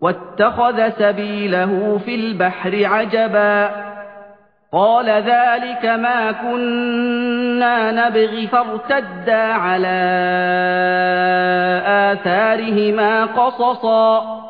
وَاتَّخَذَ سَبِيلَهُ فِي الْبَحْرِ عَجَبًا. قَالَ ذَلِكَ مَا كُنَّا نَبْغِ فَارْتَدَّا عَلَىٰ آثَارِهِمَا قَصَصًا.